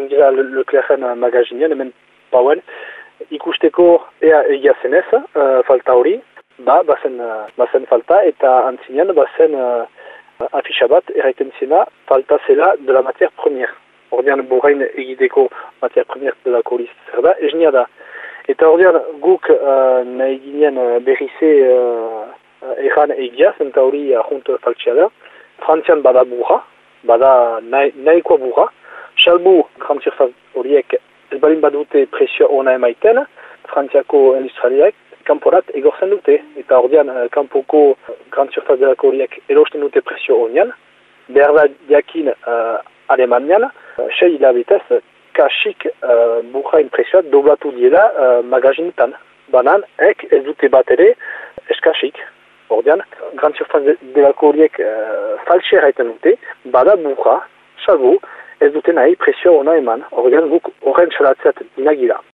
gingira Leclerren magazinean, hemen bauen, ikusteko ea egia zenez, uh, falta hori, ba, bazen, uh, bazen falta, eta antzinean bazen uh, afisa bat erraiten zena falta zela de la matière première. Ordean burain egiteko matière première de la koliz zer da, ez da. Eta ordean guk uh, nahi ginen uh, berrize uh, erran egia, zenta hori ahunt faltsia da. Frantzian bada burra, bada nahikoa burra, salbu grantzirfaz horiek ez balin badute presio ona emaiten, Frantziako industrialiak kanporat egorzen dute, eta ordean uh, kanpoko delako horiek erosten dute presio onian, behar da diakin uh, alemanian, uh, sei hilabetez, kasik uh, burra impresioa doblatu diela uh, magazinetan. Banan, ek ez dute bat ere eskasik. Ordean, Grand Surface delako horiek uh, haiten dute, bada burra, salbo, ez dute nahi presio ona eman. Ordean, guk horren salatzeat dinagira.